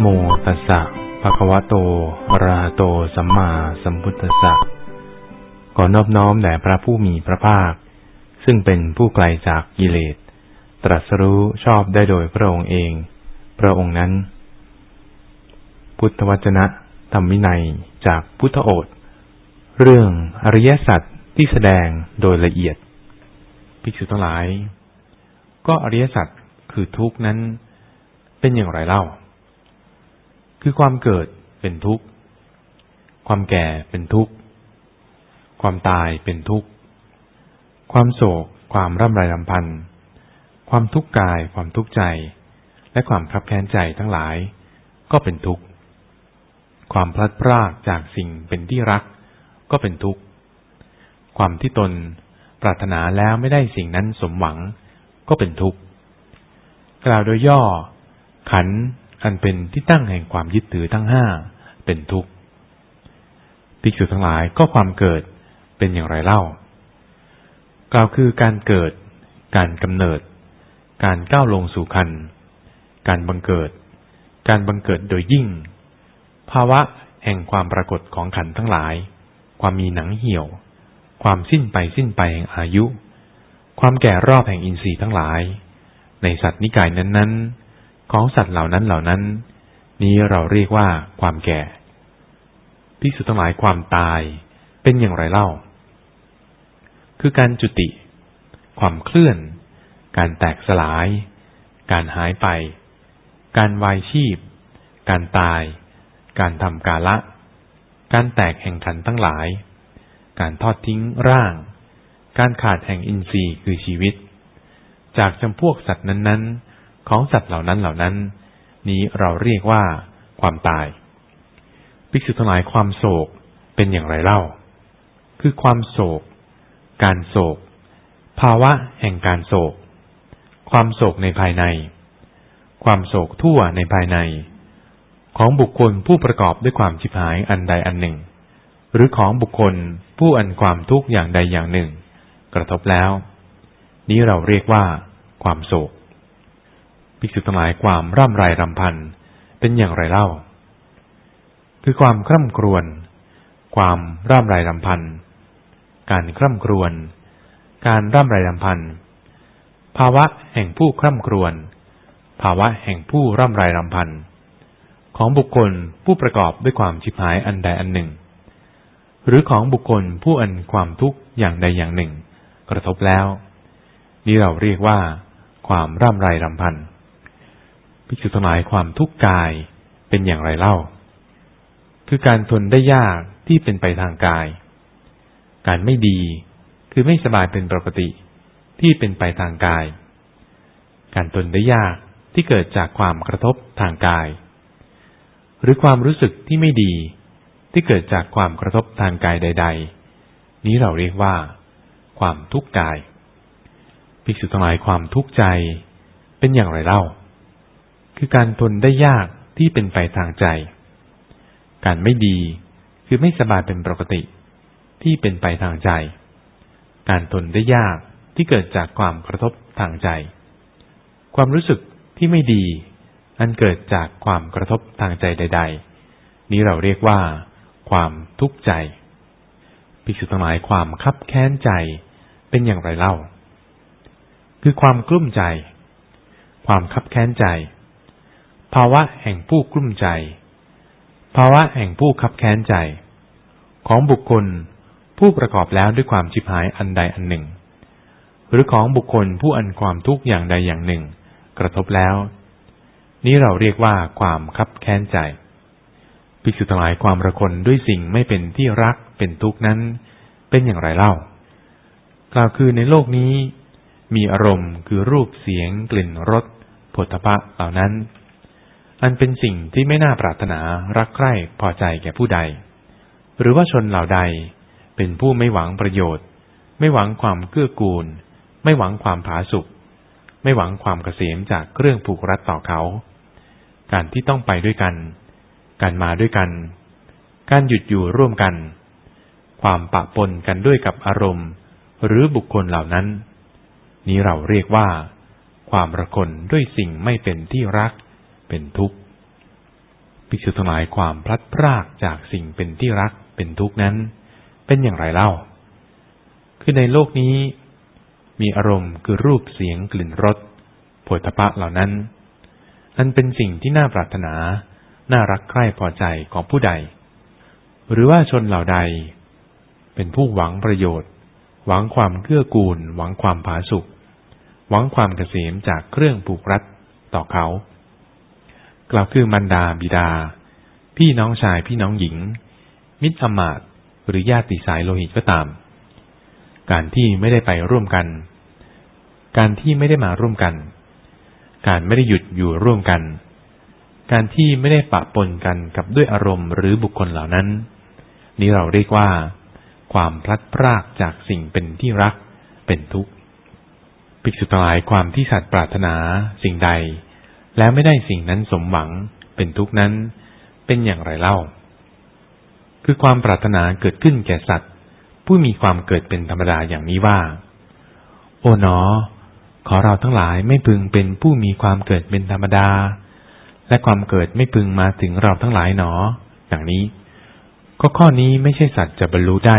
โมตัสสะภะคะวะโตอะระหะโต สัมมาสัมพุทธัสสะขอนอบน้อมแด่พระผู้มีพระภาค ซึ่งเป็นผู้ไกลจากกิเลส ตรัสรู้ชอบได้โดยพระองค์เอง พระองค์นั้น พุทธวจนะธรรมวินัยจากพุทธโอษเรื่องอริยสัจที่แสดงโดยละเอียด ภิกษุทั้งหลาย ก็อริยสัจคือทุกข์นั้นเป็นอย่างไรเล่า คือความเกิดเป็นทุกข์ ความแก่เป็นทุกข์ ความตายเป็นทุกข์ ความโศก ความร่ำไรรำพันธ์ ความทุกข์กาย ความทุกข์ใจ และความคับแค้นใจทั้งหลาย ก็เป็นทุกข์ ความพลัดพรากจากสิ่งเป็นที่รัก ก็เป็นทุกข์ ความที่ตนปรารถนาแล้วไม่ได้สิ่งนั้นสมหวัง ก็เป็นทุกข์ กล่าวโดยย่อ ขัน อันเป็นที่ตั้งแห่งความยึดถือทั้งห้าเป็นทุกข์ภิกษุทั้งหลายก็ความเกิดเป็นอย่างไรเล่า กล่าวคือการเกิด การกำเนิด การก้าวลงสู่คัน การบังเกิด การบังเกิดโดยยิ่ง ภาวะแห่งความปรากฏของขันทั้งหลาย ความมีหนังเหี่ยว ความสิ้นไปสิ้นไปแห่งอายุ ความแก่รอบแห่งอินทรีย์ทั้งหลาย ในสัตว์นิกายนั้นๆ ของสัตว์เหล่านั้นเหล่านั้น นี้เราเรียกว่าความแก่พิสุทั้งหลายความตายเป็นอย่างไรเล่า คือการจุติ ความเคลื่อน การแตกสลาย การหายไป การวายชีพ การตาย การทำกาละ การแตกแห่งขันทั้งหลาย การทอดทิ้งร่าง การขาดแห่งอินทรีย์คือชีวิต จากจำพวกสัตว์นั้นๆ ของสัตว์เหล่านั้นเหล่านั้น นี้เราเรียกว่าความตาย ภิกษุทั้งหลายความโศกเป็นอย่างไรเล่า คือความโศก การโศก ภาวะแห่งการโศก ความโศกในภายใน ความโศกทั่วในภายใน ของบุคคลผู้ประกอบด้วยความชิบหายอันใดอันหนึ่ง หรือของบุคคลผู้อันความทุกข์อย่างใดอย่างหนึ่ง กระทบแล้ว นี้เราเรียกว่า ความโศก ภิกษุทั้งหลายความร่ำไรรำพันเป็นอย่างไรเล่า คือความคร่ำครวญ ความร่ำไรรำพัน การคร่ำครวญ การร่ำไรรำพัน ภาวะแห่งผู้คร่ำครวญ ภาวะแห่งผู้ร่ำไรรำพัน ของบุคคลผู้ประกอบด้วยความชิบหายอันใดอันหนึ่ง หรือของบุคคลผู้อันความทุกข์อย่างใดอย่างหนึ่ง กระทบแล้ว นี้เราเรียกว่า ความร่ำไรรำพัน ภิกษุทั้งหลายความทุกข์กายเป็นอย่างไรเล่า คือการทนได้ยากที่เป็นไปทางกาย การไม่ดีคือไม่สบายเป็นปกติที่เป็นไปทางกาย การทนได้ยากที่เกิดจากความกระทบทางกาย หรือความรู้สึกที่ไม่ดีที่เกิดจากความกระทบทางกายใด ๆ นี้เราเรียกว่า ความทุกข์กาย ภิกษุทั้งหลายความทุกข์ใจเป็นอย่างไรเล่า คือการทนได้ยากที่เป็นไปทางใจ การไม่ดีคือไม่สบายเป็นปกติ ที่เป็นไปทางใจ การทนได้ยากที่เกิดจากความกระทบทางใจ ความรู้สึกที่ไม่ดี อันเกิดจากความกระทบทางใจใด ๆ นี้เราเรียกว่า ความทุกข์ใจภิกษุทั้งหลายความคับแค้นใจเป็นอย่างไรเล่า คือความกลุ้มใจ ความคับแค้นใจ ภาวะแห่งผู้กลุ้มใจ ภาวะแห่งผู้คับแค้นใจ ของบุคคลผู้ประกอบแล้วด้วยความชิบหายอันใดอันหนึ่ง หรือของบุคคลผู้อันความทุกข์อย่างใดอย่างหนึ่ง กระทบแล้ว นี้เราเรียกว่าความคับแค้นใจภิกษุทั้งหลายความระคนด้วยสิ่งไม่เป็นที่รักเป็นทุกข์นั้น เป็นอย่างไรเล่า กล่าวคือในโลกนี้ มีอารมณ์คือรูปเสียงกลิ่นรสผลพะเหล่านั้น อันเป็นสิ่งที่ไม่น่าปรารถนารักใคร่พอใจแก่ผู้ใด หรือว่าชนเหล่าใด เป็นผู้ไม่หวังประโยชน์ ไม่หวังความเกื้อกูล ไม่หวังความผาสุกไม่หวังความเกษมจากเครื่องผูกรัดต่อเขา การที่ต้องไปด้วยกัน การมาด้วยกัน การหยุดอยู่ร่วมกัน ความปะปนกันด้วยกับอารมณ์ หรือบุคคลเหล่านั้น นี้เราเรียกว่า ความระคนด้วยสิ่งไม่เป็นที่รัก เป็นทุกข์ภิกษุทั้งหลายความพลัดพรากจากสิ่งเป็นที่รักเป็นทุกข์นั้น เป็นอย่างไรเล่า คือในโลกนี้ มีอารมณ์คือรูปเสียงกลิ่นรสผลทพะเหล่านั้นอันเป็นสิ่งที่น่าปรารถนา น่ารักใคร่พอใจของผู้ใด หรือว่าชนเหล่าใด เป็นผู้หวังประโยชน์ หวังความเกื้อกูล หวังความผาสุกหวังความเกษมจากเครื่องผูกรัดต่อเขา กล่าวคือมันดาบิดา พี่น้องชายพี่น้องหญิง มิตรอมาตหรือญาติสายโลหิตก็ตาม การที่ไม่ได้ไปร่วมกัน การที่ไม่ได้มาร่วมกัน การไม่ได้หยุดอยู่ร่วมกัน การที่ไม่ได้ปะปนกันกับด้วยอารมณ์หรือบุคคลเหล่านั้น นี้เราเรียกว่า ความพลัดพรากจากสิ่งเป็นที่รักเป็นทุกข์ ภิกษุทั้งหลายความที่สัตว์ปรารถนาสิ่งใด แล้วไม่ได้สิ่งนั้นสมหวังเป็นทุกนั้น เป็นอย่างไรเล่า คือความปรารถนาเกิดขึ้นแก่สัตว์ ผู้มีความเกิดเป็นธรรมดาอย่างนี้ว่า โอ๋หนอ ขอเราทั้งหลายไม่พึงเป็นผู้มีความเกิดเป็นธรรมดา และความเกิดไม่พึงมาถึงเราทั้งหลายหนอ อย่างนี้ ก็ข้อนี้ไม่ใช่สัตว์จะบรรลุได้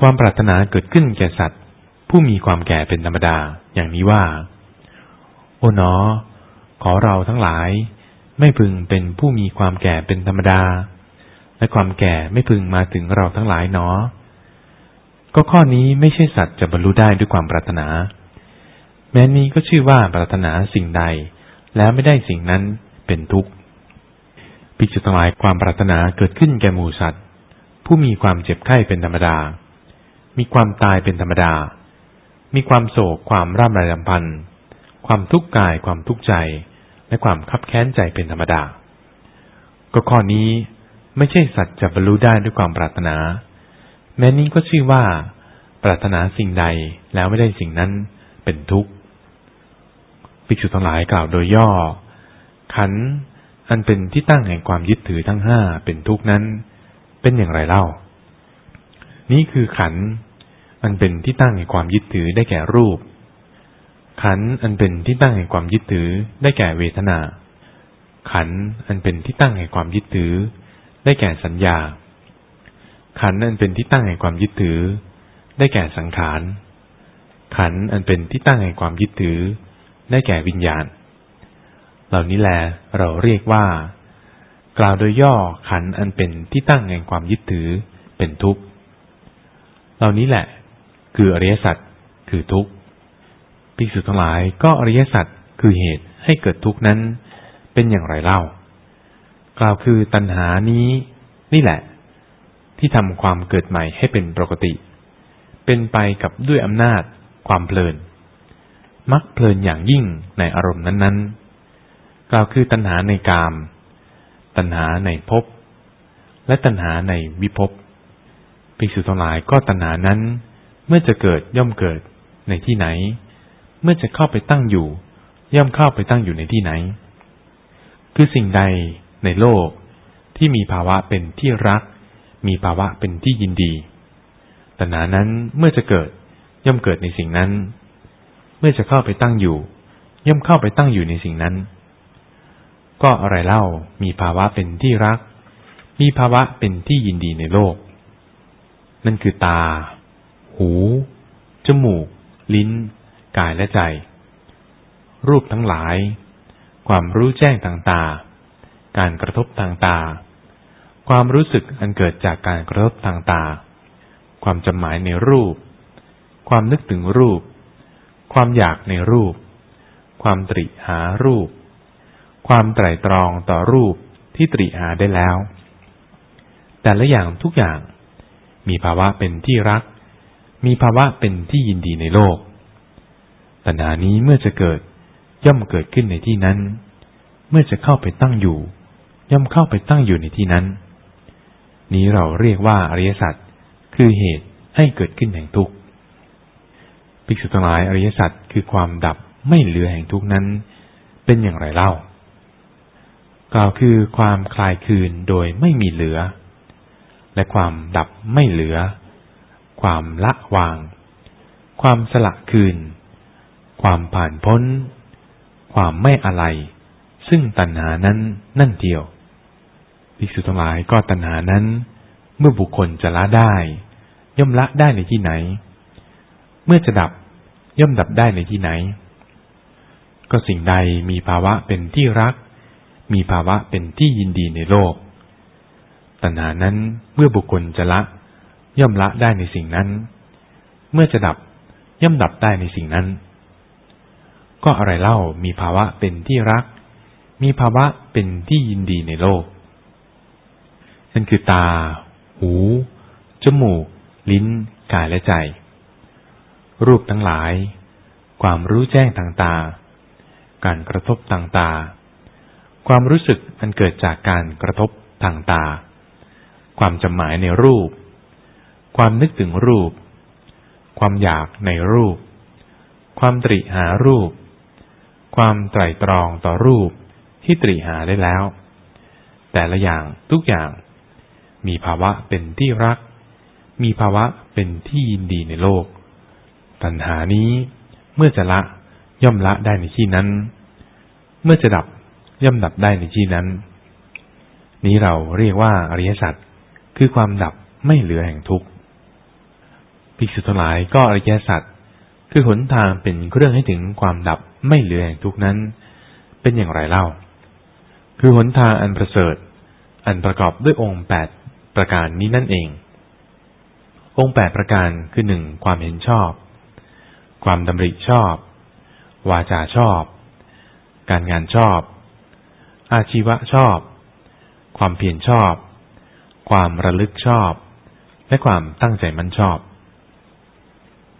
ความปรารถนาเกิดขึ้นแก่สัตว์ ผู้มีความแก่เป็นธรรมดาอย่างนี้ว่า โอ๋หนอ ขอเราทั้งหลาย ไม่พึงเป็นผู้มีความแก่เป็นธรรมดา และความแก่ไม่พึงมาถึงเราทั้งหลายเนาะก็ข้อนี้ไม่ใช่สัตว์จะบรรลุได้ด้วยความปรารถนา แม้นี้ก็ชื่อว่าปรารถนาสิ่งใด แล้วไม่ได้สิ่งนั้นเป็นทุกข์ปิจุทั้งหลายความปรารถนาเกิดขึ้นแก่หมู่สัตว์ ผู้มีความเจ็บไข้เป็นธรรมดา มีความตายเป็นธรรมดา มีความโศกความร่ำไรรำพันธ์ความทุกข์กายความทุกข์ใจ และความคับแค้นใจเป็นธรรมดา ก็ข้อนี้ไม่ใช่สัตว์จะบรรลุได้ด้วยความปรารถนา แม้นี้ก็ชื่อว่า ปรารถนาสิ่งใดแล้วไม่ได้สิ่งนั้นเป็นทุกข์ภิกษุทั้งหลายกล่าวโดยย่อ ขันอันเป็นที่ตั้งแห่งความยึดถือทั้งห้าเป็นทุกข์นั้น เป็นอย่างไรเล่า นี้คือขัน อันเป็นที่ตั้งแห่งความยึดถือได้แก่รูป ขันอันเป็นที่ตั้งแห่งความยึดถือได้แก่เวทนา ขันอันเป็นที่ตั้งแห่งความยึดถือ ได้แก่สัญญา ขันอันเป็นที่ตั้งแห่งความยึดถือ ได้แก่สังขาร ขันอันเป็นที่ตั้งแห่งความยึดถือ ได้แก่วิญญาณ เหล่านี้แลเราเรียกว่า กล่าวโดยย่อขันอันเป็นที่ตั้งแห่งความยึดถือเป็นทุกข์เหล่านี้แหละ คืออริยสัจคือทุกข์ภิกษุทั้งหลายก็อริยสัจคือเหตุให้เกิดทุกข์นั้น เป็นอย่างไรเล่า กล่าวคือตัณหานี้ นี่แหละ ที่ทำความเกิดใหม่ให้เป็นปกติ เป็นไปกับด้วยอำนาจความเพลิน มักเพลินอย่างยิ่งในอารมณ์นั้นๆ กล่าวคือตัณหาในกาม ตัณหาในภพและตัณหาในวิภพภิกษุทั้งหลายก็ตัณหานั้น เมื่อจะเกิดย่อมเกิดในที่ไหน เมื่อจะเข้าไปตั้งอยู่ ย่อมเข้าไปตั้งอยู่ในที่ไหน คือสิ่งใดในโลกที่มีภาวะเป็นที่รัก มีภาวะเป็นที่ยินดีตัณหานั้นเมื่อจะเกิดย่อมเกิดในสิ่งนั้น เมื่อจะเข้าไปตั้งอยู่ ย่อมเข้าไปตั้งอยู่ในสิ่งนั้น ก็อะไรเล่ามีภาวะเป็นที่รัก มีภาวะเป็นที่ยินดีในโลก นั่นคือตา หู จมูก ลิ้น กายและใจ รูปทั้งหลาย ความรู้แจ้งต่างการกระทบทางตา ความรู้สึกอันเกิดจากการกระทบทางตา ความจำหมายในรูป ความนึกถึงรูป ความอยากในรูป ความตริหารูป ความไตรตรองต่อรูปที่ตริหาได้แล้ว แต่ละอย่างทุกอย่างมีภาวะเป็นที่รัก มีภาวะเป็นที่ยินดีในโลก ตัณหานี้เมื่อจะเกิดย่อมเกิดขึ้นในที่นั้น เมื่อจะเข้าไปตั้งอยู่ ย่อมเข้าไปตั้งอยู่ในที่นั้น นี้เราเรียกว่าอริยสัจคือเหตุให้เกิดขึ้นแห่งทุกข์ภิกษุทั้งหลายอริยสัจคือความดับไม่เหลือแห่งทุกข์นั้น เป็นอย่างไรเล่า กล่าวคือความคลายคืนโดยไม่มีเหลือ และความดับไม่เหลือ ความละวาง ความสละคืน ความผ่านพ้น ความไม่อะไร ซึ่งตัณหานั้นนั่นเดียวภิกษุทั้งหลายก็ตัณหานั้น เมื่อบุคคลจะละได้ ย่อมละได้ในที่ไหน เมื่อจะดับย่อมดับได้ในที่ไหน ก็สิ่งใดมีภาวะเป็นที่รัก มีภาวะเป็นที่ยินดีในโลก ตัณหานั้นเมื่อบุคคลจะละ ย่อมละได้ในสิ่งนั้น เมื่อจะดับย่อมดับได้ในสิ่งนั้น ก็อะไรเล่ามีภาวะเป็นที่รัก มีภาวะเป็นที่ยินดีในโลกนั่นคือตา หู จมูก ลิ้น กายและใจ รูปทั้งหลาย ความรู้แจ้งต่างๆการกระทบต่างๆความรู้สึกอันเกิดจากการกระทบต่างๆความจำหมายในรูป ความนึกถึงรูป ความอยากในรูป ความตริหารูป ความไตรตรองต่อรูปที่ตริหาได้แล้ว แต่ละอย่างทุกอย่าง มีภาวะเป็นที่รัก มีภาวะเป็นที่ยินดีในโลก ตัณหานี้เมื่อจะละย่อมละได้ในที่นั้น เมื่อจะดับย่อมดับได้ในที่นั้น นี้เราเรียกว่าอริยสัจคือความดับไม่เหลือแห่งทุกข์ ภิกษุทั้งหลายก็อริยสัจคือหนทางเป็นเครื่องให้ถึงความดับไม่เหลือแห่งทุกนั้น เป็นอย่างไรเล่า คือหนทางอันประเสริฐ อันประกอบด้วยองค์แปดประการนี้นั่นเอง องค์แปดประการคือหนึ่งความเห็นชอบ ความดำริชอบ วาจาชอบ การงานชอบ อาชีวะชอบ ความเพียรชอบ ความระลึกชอบ และความตั้งใจมั่นชอบ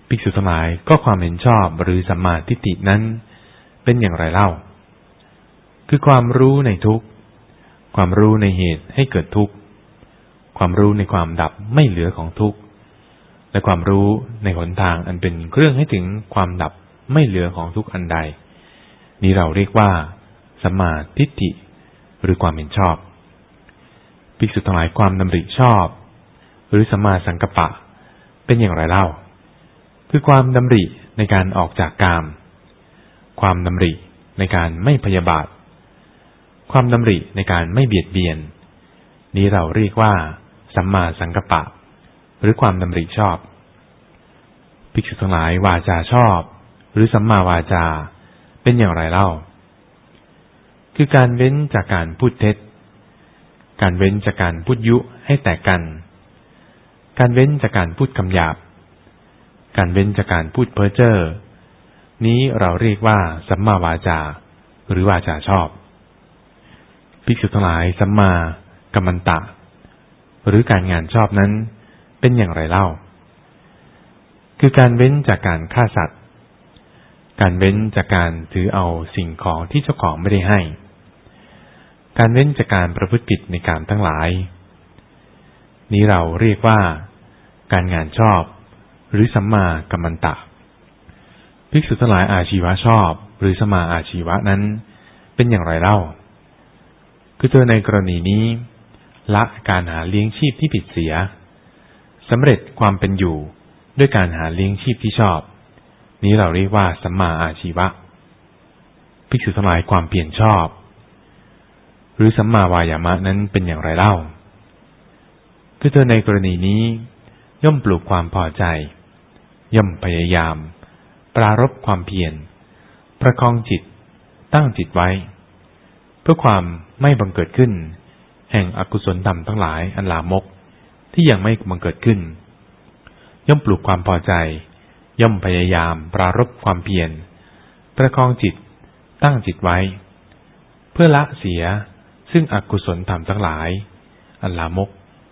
ภิกษุสมัยก็ความเห็นชอบหรือสัมมาทิฏฐินั้น เป็นอย่างไรเล่า คือความรู้ในทุกความรู้ในเหตุให้เกิดทุกข์ ความรู้ในความดับไม่เหลือของทุกข์ และความรู้ในหนทางอันเป็นเครื่องให้ถึงความดับไม่เหลือของทุกอันใด นี้เราเรียกว่าสัมมาทิฏฐิหรือความเห็นชอบ ภิกษุทั้งหลายความดำริชอบ หรือสัมมาสังกัปปะ เป็นอย่างไรเล่า คือความดำริในการออกจากกาม ความดำริในการไม่พยาบาท ความดำริในการไม่เบียดเบียน นี้เราเรียกว่า สัมมาสังกัปปะ หรือความดำริชอบ ภิกษุทั้งหลายวาจาชอบ หรือสัมมาวาจา เป็นอย่างไรเล่า คือการเว้นจากการพูดเท็จ การเว้นจากการพูดยุให้แตกกัน การเว้นจากการพูดคำหยาบ การเว้นจากการพูดเพ้อเจ้อ นี้เราเรียกว่าสัมมาวาจา หรือวาจาชอบ ภิกษุทั้งหลายสัมมากัมมันตะ หรือการงานชอบนั้นเป็นอย่างไรเล่า คือการเว้นจากการฆ่าสัตว์ การเว้นจากการถือเอาสิ่งของที่เจ้าของไม่ได้ให้ การเว้นจากการประพฤติผิดในการทั้งหลาย นี้เราเรียกว่า การงานชอบ หรือสัมมากัมมันตะ ภิกษุทั้งหลายอาชีวะชอบ หรือสมาอาชีวะนั้น เป็นอย่างไรเล่า คือเธอในกรณีนี้ ละการหาเลี้ยงชีพที่ผิดเสียสำเร็จความเป็นอยู่ด้วยการหาเลี้ยงชีพที่ชอบ นี้เราเรียกว่าสัมมาอาชีวะ ภิกษุทั้งหลายความเปลี่ยนชอบ หรือสัมมาวายามะนั้นเป็นอย่างไรเล่า คือเธอในกรณีนี้ย่อมปลูกความพอใจ ย่อมพยายาม ปรารบความเพียร ประคองจิต ตั้งจิตไว้ เพื่อความไม่บังเกิดขึ้น แห่งอกุศลธรรมทั้งหลายอันลามกที่ยังไม่บังเกิดขึ้น ย่อมปลูกความพอใจ ย่อมพยายาม ปรารบความเพียร ประคองจิต ตั้งจิตไว้ เพื่อละเสียซึ่งอกุศลธรรมทั้งหลาย อันลามก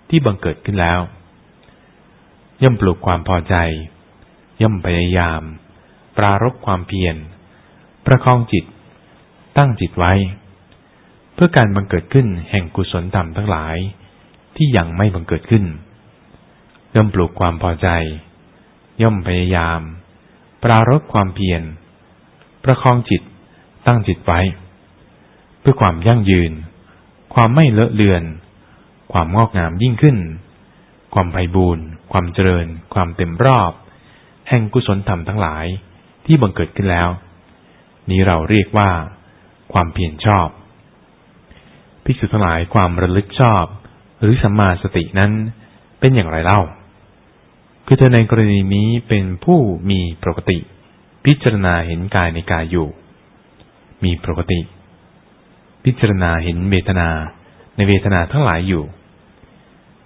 ที่บังเกิดขึ้นแล้ว ย่อมปลูกความพอใจ ย่อมพยายาม ปรารบความเพียร ประคองจิต ตั้งจิตไว้ เพื่อการบังเกิดขึ้นแห่งกุศลธรรมทั้งหลาย ที่ยังไม่บังเกิดขึ้น ย่อมปลูกความพอใจ ย่อมพยายาม ปรารบความเพียร ประคองจิต ตั้งจิตไว้ เพื่อความยั่งยืน ความไม่เลอะเลือน ความงอกงามยิ่งขึ้น ความไพบูรณ์ความเจริญ ความเต็มรอบ แห่งกุศลธรรมทั้งหลายที่บังเกิดขึ้นแล้ว นี้เราเรียกว่า ความเพียรชอบภิกษุทั้งหลายความระลึกชอบ หรือสัมมาสตินั้นเป็นอย่างไรเล่า คือเธอในกรณีนี้เป็นผู้มีปกติ พิจารณาเห็นกายในกายอยู่ มีปกติ พิจารณาเห็นเวทนาในเวทนาทั้งหลายอยู่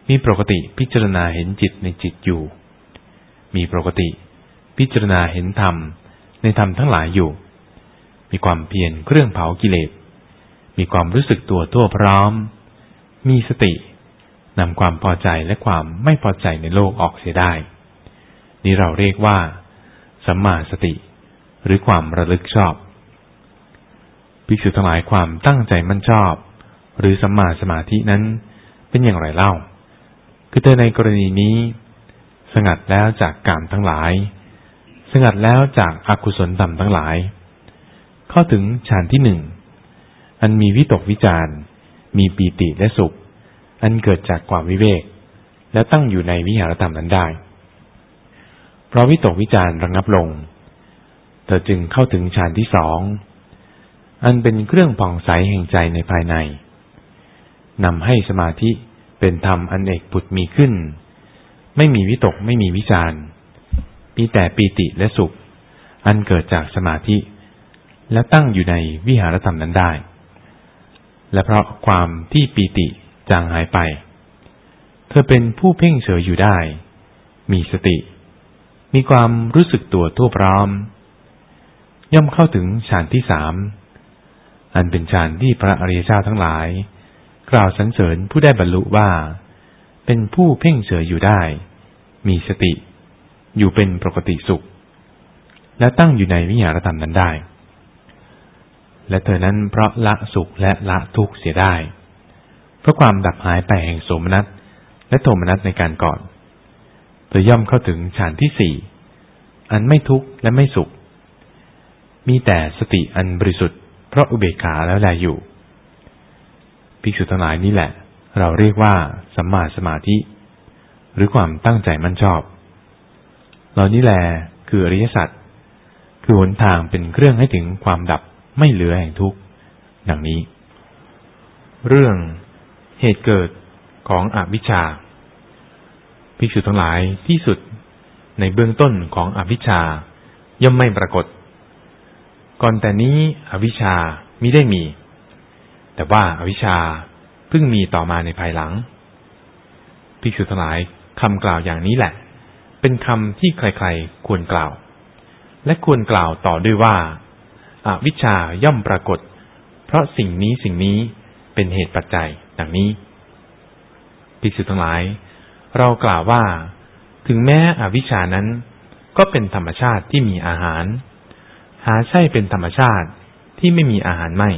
มีปกติพิจารณาเห็นจิตในจิตอยู่ มีปกติ พิจารณาเห็นธรรมในธรรมทั้งหลายอยู่ มีความเพียรเครื่องเผากิเลส มีความรู้สึกตัวทั่วพร้อม มีสตินำความพอใจและความไม่พอใจในโลกออกเสียได้ นี่เราเรียกว่า สัมมาสติ หรือความระลึกชอบ ภิกษุทั้งหลายความตั้งใจมั่นชอบ หรือสัมมาสมาธินั้นเป็นอย่างไรเล่า คือเธอในกรณีนี้ สงัดแล้วจากกามทั้งหลาย สงัดแล้วจากอากุศลต่ำทั้งหลาย เข้าถึงฌานที่หนึ่ง อันมีวิตกวิจารมีปีติและสุข อันเกิดจากความวิเวก แล้วตั้งอยู่ในวิหารธรรมนั้นได้ เพราะวิตกวิจารระงับลง เธอจึงเข้าถึงฌานที่สอง อันเป็นเครื่องผ่องใสแห่งใจในภายใน นำให้สมาธิเป็นธรรมอันเอกปุดมีขึ้น ไม่มีวิตกไม่มีวิจารณ์ มีแต่ปีติและสุข อันเกิดจากสมาธิ และตั้งอยู่ในวิหารธรรมนั้นได้ และเพราะความที่ปีติจางหายไป เธอเป็นผู้เพ่งเฉยอยู่ได้ มีสติ มีความรู้สึกตัวทั่วพร้อม ย่อมเข้าถึงฌานที่สาม อันเป็นฌานที่พระอริยเจ้าทั้งหลาย กล่าวสรรเสริญผู้ได้บรรลุว่า เป็นผู้เพ่งเฉยอยู่ได้ มีสติ อยู่เป็นปกติสุข และตั้งอยู่ในวิหารธรรมนั้นได้ และเธอนั้นเพราะละสุขและละทุกข์เสียได้ เพราะความดับหายไปแห่งโสมนัสและโทมนัสในการก่อน เธอย่อมเข้าถึงฌานที่สี่อันไม่ทุกข์และไม่สุข มีแต่สติอันบริสุทธิ์เพราะอุเบกขาแล้วแลอยู่ ภิกษุทั้งหลายนี่แหละ เราเรียกว่าสัมมาสมาธิ หรือความตั้งใจมั่นชอบ เหล่านี้แหลคืออริยสัจคือหนทางเป็นเครื่องให้ถึงความดับไม่เหลือแห่งทุกข์ดังนี้ เรื่องเหตุเกิดของอวิชชาภิกษุทั้งหลายที่สุดในเบื้องต้นของอวิชชาย่อมไม่ปรากฏ ก่อนแต่นี้อวิชชามิได้มี แต่ว่าอวิชชาเพิ่งมีต่อมาในภายหลังภิกษุทั้งหลายคำกล่าวอย่างนี้แหละ เป็นคำที่ใครๆควรกล่าว และควรกล่าวต่อด้วยว่าอาวิชชาย่อมปรากฏ เพราะสิ่งนี้สิ่งนี้เป็นเหตุปัจจัยดังนี้ภิกษุทั้งหลาย เรากล่าวว่า ถึงแม้อวิชานั้น ก็เป็นธรรมชาติที่มีอาหาร หาใช่เป็นธรรมชาติที่ไม่มีอาหารไม่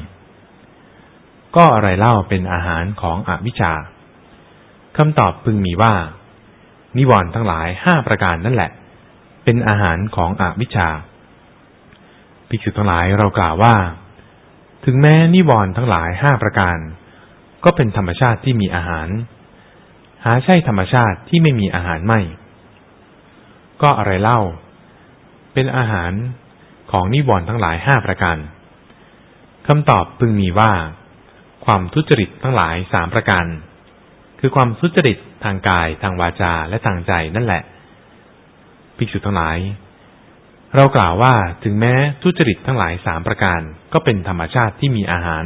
ก็อะไรเล่าเป็นอาหารของอวิชชาคำตอบพึงมีว่า นิวรณ์ทั้งหลายห้าประการนั่นแหละ เป็นอาหารของอวิชชาภิกษุทั้งหลายเรากล่าวว่า ถึงแม้นิวรณ์ทั้งหลายห้าประการ ก็เป็นธรรมชาติที่มีอาหาร หาใช่ธรรมชาติที่ไม่มีอาหารไม่ ก็อะไรเล่า เป็นอาหารของนิวรณ์ทั้งหลายห้าประการคำตอบพึงมีว่า ความทุจริตทั้งหลายสามประการ คือความทุจริตทางกาย ทางวาจาและทางใจนั่นแหละ ภิกษุทั้งหลาย เรากล่าวว่าถึงแม้ทุจริตทั้งหลายสามประการ ก็เป็นธรรมชาติที่มีอาหาร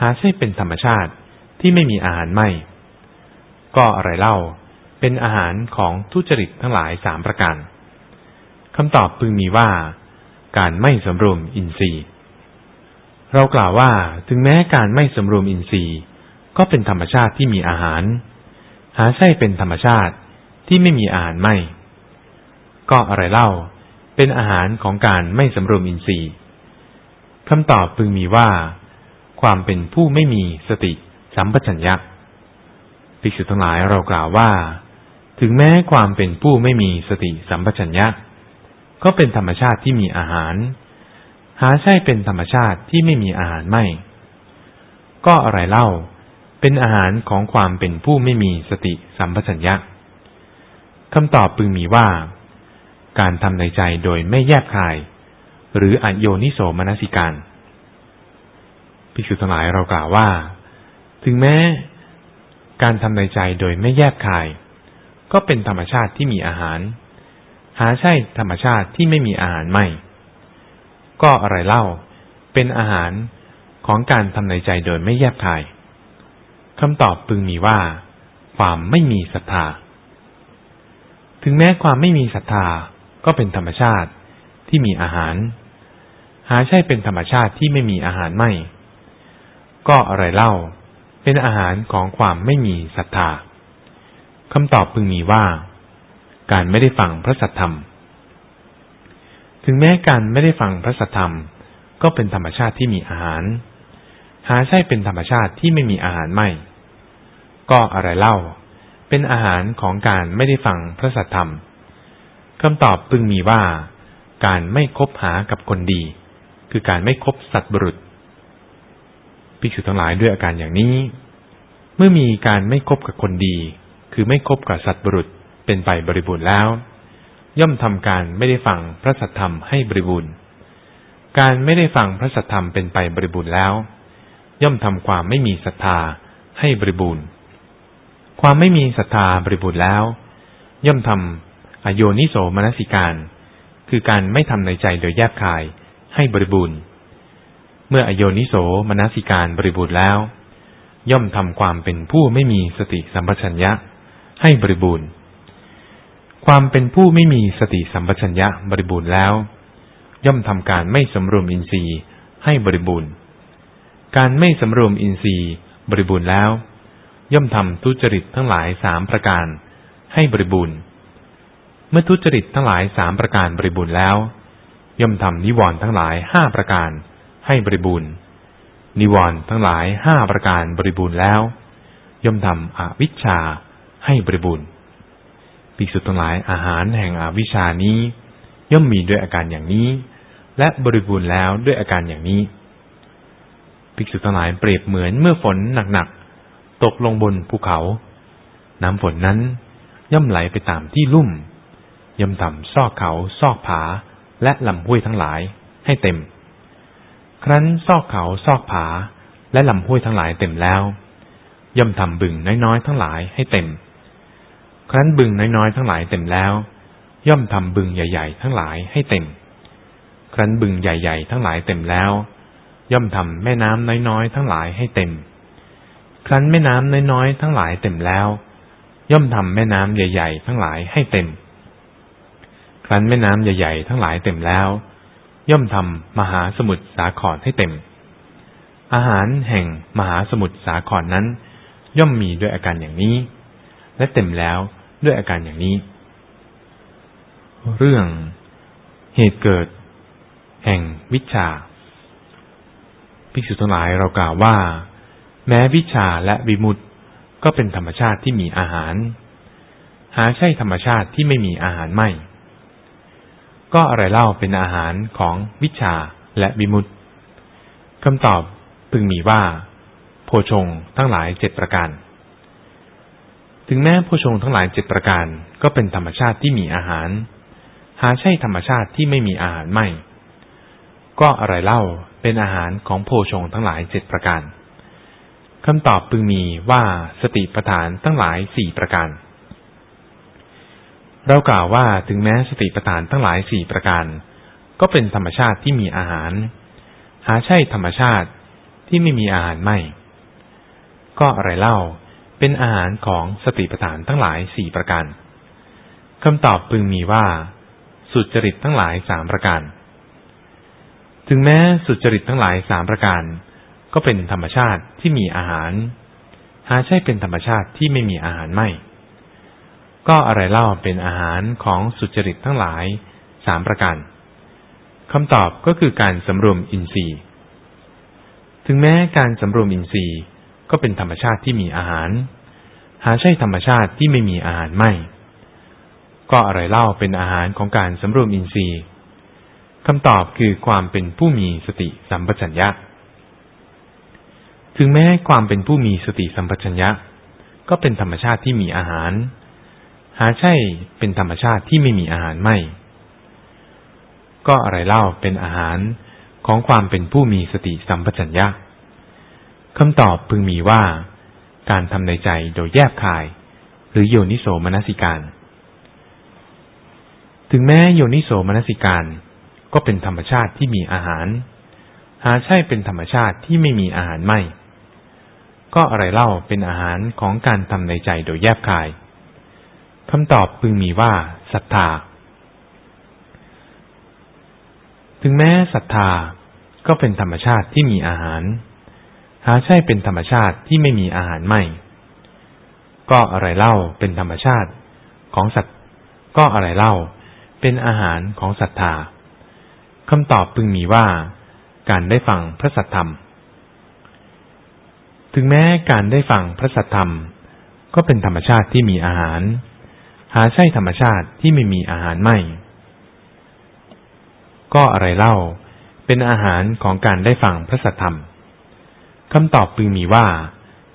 หาใช่เป็นธรรมชาติที่ไม่มีอาหารไม่ ก็อะไรเล่า เป็นอาหารของทุจริตทั้งหลายสามประการคำตอบพึงมีว่า การไม่สำรวมอินทรีย์ เรากล่าวว่าถึงแม้การไม่สำรวมอินทรีย์ ก็เป็นธรรมชาติที่มีอาหาร หาใช่เป็นธรรมชาติที่ไม่มีอาหารไม่ ก็อะไรเล่า เป็นอาหารของการไม่สำรวมอินทรีย์คำตอบพึงมีว่า ความเป็นผู้ไม่มีสติสัมปชัญญะภิกษุทั้งหลายเรากล่าวว่า ถึงแม้ความเป็นผู้ไม่มีสติสัมปชัญญะ ก็เป็นธรรมชาติที่มีอาหาร หาใช่เป็นธรรมชาติที่ไม่มีอาหารไม่ ก็อะไรเล่า เป็นอาหารของความเป็นผู้ไม่มีสติสัมปชัญญะคำตอบพึงมีว่า การทำในใจโดยไม่แยบคาย หรืออโยนิโสมนสิการภิกษุทั้งหลายเรากล่าวว่า ถึงแม้ การทำในใจโดยไม่แยบคาย ก็เป็นธรรมชาติที่มีอาหาร หาใช่ธรรมชาติที่ไม่มีอาหารไม่ ก็อะไรเล่า เป็นอาหารของการทำในใจโดยไม่แยบคาย คำตอบพึงมีว่า ความไม่มีศรัทธา ถึงแม้ความไม่มีศรัทธาก็เป็นธรรมชาติที่มีอาหาร หาใช่เป็นธรรมชาติที่ไม่มีอาหารไม่ ก็อะไรเล่า เป็นอาหารของความไม่มีศรัทธาคำตอบพึงมีว่า การไม่ได้ฟังพระสัทธรรม ถึงแม้การไม่ได้ฟังพระสัทธรรม ก็เป็นธรรมชาติที่มีอาหาร หาใช่เป็นธรรมชาติที่ไม่มีอาหารไม่ ก็อะไรเล่า เป็นอาหารของการไม่ได้ฟังพระสัทธรรมคำตอบพึงมีว่า การไม่คบหากับคนดี คือการไม่คบสัตว์บุรุษภิกษุทั้งหลายด้วยอาการอย่างนี้ เมื่อมีการไม่คบกับคนดี คือไม่คบกับสัตว์บุรุษเป็นไปบริบูรณ์แล้ว ย่อมทำการไม่ได้ฟังพระสัทธรรมให้บริบูรณ์ การไม่ได้ฟังพระสัทธรรมเป็นไปบริบูรณ์แล้ว ย่อมทำความไม่มีศรัทธาให้บริบูรณ์ ความไม่มีศรัทธาบริบูรณ์แล้ว ย่อมทำอโยนิโสมนสิการ คือการไม่ทำในใจโดยแยบคายให้บริบูรณ์ เมื่ออโยนิโสมนสิการบริบูรณ์แล้ว ย่อมทำความเป็นผู้ไม่มีสติสัมปชัญญะ ให้บริบูรณ์ ความเป็นผู้ไม่มีสติสัมปชัญญะบริบูรณ์แล้ว ย่อมทำการไม่สำรวมอินทรีย์ให้บริบูรณ์ การไม่สำรวมอินทรีย์บริบูรณ์แล้ว ย่อมทำทุจริตทั้งหลายสามประการ ให้บริบูรณ์ เมื่อทุจริตทั้งหลายสามประการบริบูรณ์แล้ว ย่อมทำนิวรณ์ทั้งหลายห้าประการ ให้บริบูรณ์ นิวรณ์ทั้งหลายห้าประการบริบูรณ์แล้ว ย่อมทำอวิชชาให้บริบูรณ์ภิกษุทั้งหลายอาหารแห่งอวิชชานี้ ย่อมมีด้วยอาการอย่างนี้ และบริบูรณ์แล้วด้วยอาการอย่างนี้ภิกษุทั้งหลายเปรียบเหมือนเมื่อฝนหนักๆ ตกลงบนภูเขา น้ำฝนนั้น ย่อมไหลไปตามที่ลุ่ม ย่อมทำซอกเขาซอกผาและลำห้วยทั้งหลายให้เต็ม ครั้นซอกเขาซอกผาและลำห้วยทั้งหลายเต็มแล้ว ย่อมทำบึงน้อยๆทั้งหลายให้เต็ม ครั้นบึงน้อยๆทั้งหลายเต็มแล้ว ย่อมทำบึงใหญ่ ๆ ทั้งหลายให้เต็ม ครั้นบึงใหญ่ ๆ ทั้งหลายเต็มแล้ว ย่อมทำแม่น้ำน้อยๆทั้งหลายให้เต็ม ครั้นแม่น้ำน้อยๆทั้งหลายเต็มแล้ว ย่อมทำแม่น้ำใหญ่ ๆ ทั้งหลายให้เต็ม ครั้นแม่น้ำใหญ่ๆทั้งหลายเต็มแล้ว ย่อมทำมหาสมุทรสาครให้เต็ม อาหารแห่งมหาสมุทรสาครนั้น ย่อมมีด้วยอาการอย่างนี้ และเต็มแล้วด้วยอาการอย่างนี้ เรื่องเหตุเกิด แห่งวิชา ภิกษุทั้งหลายเรากล่าวว่า แม้วิชาและวิมุตติก็เป็นธรรมชาติที่มีอาหาร หาใช่ธรรมชาติที่ไม่มีอาหารไม่ ก็อะไรเล่าเป็นอาหารของวิชาและวิมุตติคำตอบพึงมีว่า โพชงทั้งหลายเจ็ดประการ ถึงแม้โพชงทั้งหลายเจ็ดประการก็เป็นธรรมชาติที่มีอาหาร หาใช่ธรรมชาติที่ไม่มีอาหารไม่ ก็อะไรเล่าเป็นอาหารของโพชงทั้งหลายเจ็ดประการ คำตอบพึงมีว่าสติปัฏฐานทั้งหลายสี่ประการ เรากล่าวว่าถึงแม้สติปัฏฐานทั้งหลายสี่ประการ ก็เป็นธรรมชาติที่มีอาหาร หาใช่ธรรมชาติที่ไม่มีอาหารไม่ ก็อะไรเล่าเป็นอาหารของสติปัฏฐานทั้งหลายสี่ประการคำตอบพึงมีว่า สุจริตทั้งหลายสามประการ ถึงแม้สุจริตทั้งหลายสามประการ ก็เป็นธรรมชาติที่มีอาหาร หาใช่เป็นธรรมชาติที่ไม่มีอาหารไม่ ก็อะไรเล่าเป็นอาหารของสุจริตทั้งหลายสามประการคำตอบก็คือการสำรวมอินทรีย์ ถึงแม้การสำรวมอินทรีย์ก็เป็นธรรมชาติที่มีอาหาร หาใช่ธรรมชาติที่ไม่มีอาหารไม่ ก็อะไรเล่าเป็นอาหารของการสำรวมอินทรีย์คำตอบคือความเป็นผู้มีสติสัมปชัญญะ ถึงแม้ความเป็นผู้มีสติสัมปชัญญะ ก็เป็นธรรมชาติที่มีอาหาร หาใช่เป็นธรรมชาติที่ไม่มีอาหารไม่ ก็อะไรเล่าเป็นอาหารของความเป็นผู้มีสติสัมปชัญญะคำตอบพึงมีว่า การทำในใจโดยแยบคาย หรือโยนิโสมนสิการ ถึงแม้โยนิโสมนสิการก็เป็นธรรมชาติที่มีอาหาร หาใช่เป็นธรรมชาติที่ไม่มีอาหารไม่ ก็อะไรเล่าเป็นอาหารของการทำในใจโดยแยบคายคำตอบพึงมีว่าศรัทธา ถึงแม้ศรัทธาก็เป็นธรรมชาติที่มีอาหาร หาใช่เป็นธรรมชาติที่ไม่มีอาหารไม่ ก็อะไรเล่าเป็นธรรมชาติของสัตว์ก็อะไรเล่าเป็นอาหารของศรัทธาคำตอบพึงมีว่า การได้ฟังพระสัทธรรม ถึงแม้การได้ฟังพระสัทธรรม ก็เป็นธรรมชาติที่มีอาหาร หาใช่ธรรมชาติที่ไม่มีอาหารไม่ ก็อะไรเล่า เป็นอาหารของการได้ฟังพระสัทธรรมคำตอบพึงมีว่า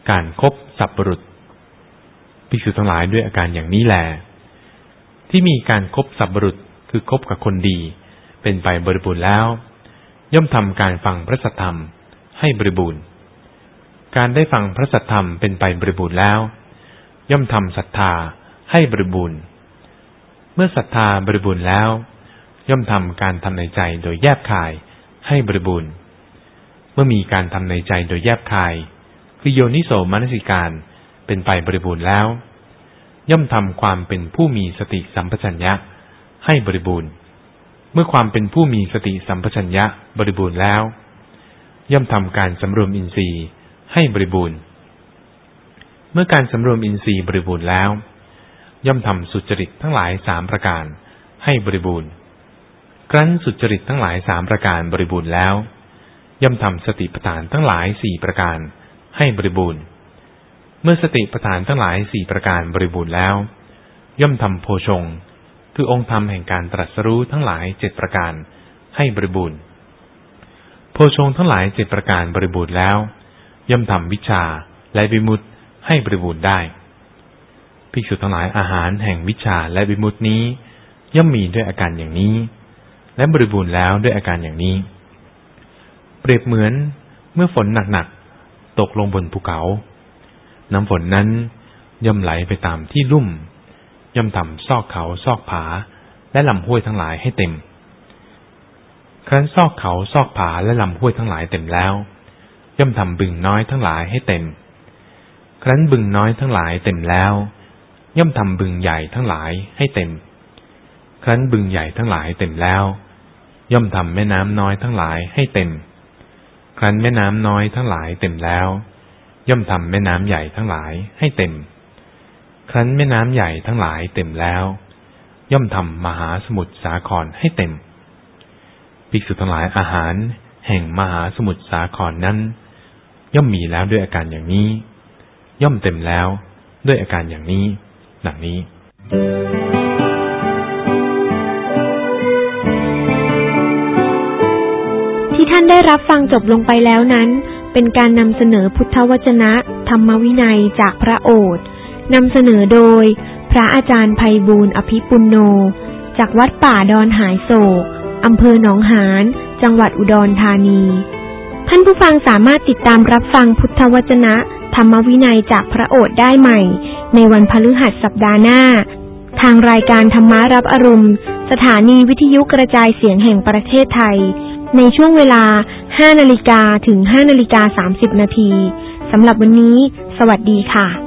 การครบสับปรุษภิกษุทั้งหลายด้วยอาการอย่างนี้แหลที่มีการครบสับปรุษคือคบกับคนดี เป็นไปบริบูรณ์แล้ว ย่อมทำการฟังพระสัทธรรมให้บริบูรณ์ การได้ฟังพระสัทธรรมเป็นไปบริบูรณ์แล้ว ย่อมทำศรัทธาให้บริบูรณ์ เมื่อศรัทธาบริบูรณ์แล้ว ย่อมทำการทำในใจโดยแยบคายให้บริบูรณ์ เมื่อมีการทำในใจโดยแยบคาย คือโยนิโสมนสิการเป็นไปบริบูรณ์แล้ว ย่อมทำความเป็นผู้มีสติสัมปชัญญะให้บริบูรณ์ เมื่อความเป็นผู้มีสติสัมปชัญญะบริบูรณ์แล้ว ย่อมทำการสำรวมอินทรีย์ ให้บริบูรณ์ เมื่อการสำรวมอินทรีย์บริบูรณ์แล้ว ย่อมทำสุจริตทั้งหลายสามประการ ให้บริบูรณ์ ครั้นสุจริตทั้งหลายสามประการบริบูรณ์แล้ว ย่อมทำสติปัฏฐานทั้งหลายสี่ประการ ให้บริบูรณ์ เมื่อสติปัฏฐานทั้งหลายสี่ประการบริบูรณ์แล้ว ย่อมทำโพชงคือองค์ธรรมแห่งการตรัสรู้ทั้งหลายเจ็ดประการ ให้บริบูรณ์โพชงทั้งหลายเจ็ดประการบริบูรณ์แล้ว ย่อมทำวิชาและวิมุตให้บริบูรณ์ได้ ภิกษุทั้งหลายอาหารแห่งวิชาและวิมุตินี้ ย่อมมีด้วยอาการอย่างนี้ และบริบูรณ์แล้วด้วยอาการอย่างนี้ เปรียบเหมือนเมื่อฝนหนักๆตกลงบนภูเขา น้ำฝนนั้นย่อมไหลไปตามที่ลุ่ม ย่อมทำซอกเขาซอกผา และลำห้วยทั้งหลายให้เต็ม ครั้นซอกเขาซอกผาและลำห้วยทั้งหลายเต็มแล้ว ย่อมทำบึงน้อยทั้งหลายให้เต็ม ครั้นบึงน้อยทั้งหลายเต็มแล้ว ย่อมทำบึงใหญ่ทั้งหลายให้เต็ม ครั้นบึงใหญ่ทั้งหลายเต็มแล้ว ย่อมทำแม่น้ำน้อยทั้งหลายให้เต็ม ครั้นแม่น้ำน้อยทั้งหลายเต็มแล้ว ย่อมทำแม่น้ำใหญ่ทั้งหลายให้เต็ม ครั้นแม่น้ำใหญ่ทั้งหลายเต็มแล้ว ย่อมทำมหาสมุทรสาครให้เต็มภิกษุทั้งหลายอาหาร แห่งมหาสมุทรสาครนั้น ย่อมมีแล้วด้วยอาการอย่างนี้ ย่อมเต็มแล้วด้วยอาการอย่างนี้ดังนี้ ที่ท่านได้รับฟังจบลงไปแล้วนั้น เป็นการนำเสนอพุทธวจนะ ธรรมวินัยจากพระโอษฐ์นำเสนอโดย พระอาจารย์ไพบูลอภิปุณโน จากวัดป่าดอนหายโศกอำเภอหนองหาน จังหวัดอุดรธานีานผู้ฟังสามารถติดตามรับฟังพุทธวจนะ ธรรมวินัยจากพระโอษฐ์ได้ใหม่ ในวันพฤหัสสัปดาห์หน้า ทางรายการธรรมารับอารมณ์ สถานีวิทยุกระจายเสียงแห่งประเทศไทย ในช่วงเวลา 5 นาฬิกาถึง 5 นาฬิกา 30 นาทีสำหรับวันนี้ สวัสดีค่ะ